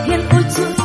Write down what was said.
天不晴。